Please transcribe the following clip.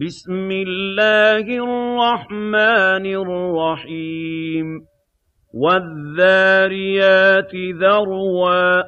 بِسْمِ اللَّهِ الرَّحْمَٰنِ الرَّحِيمِ. وَالذَّارِيَاتِ ذَرْوًا